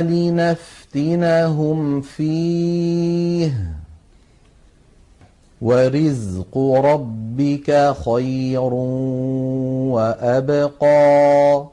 لِنَفْتِنَهُمْ فِيهِ ۚ. وَرِزْقُ رَبِّكَ خَيْرٌ وَأَبْقَىٰ.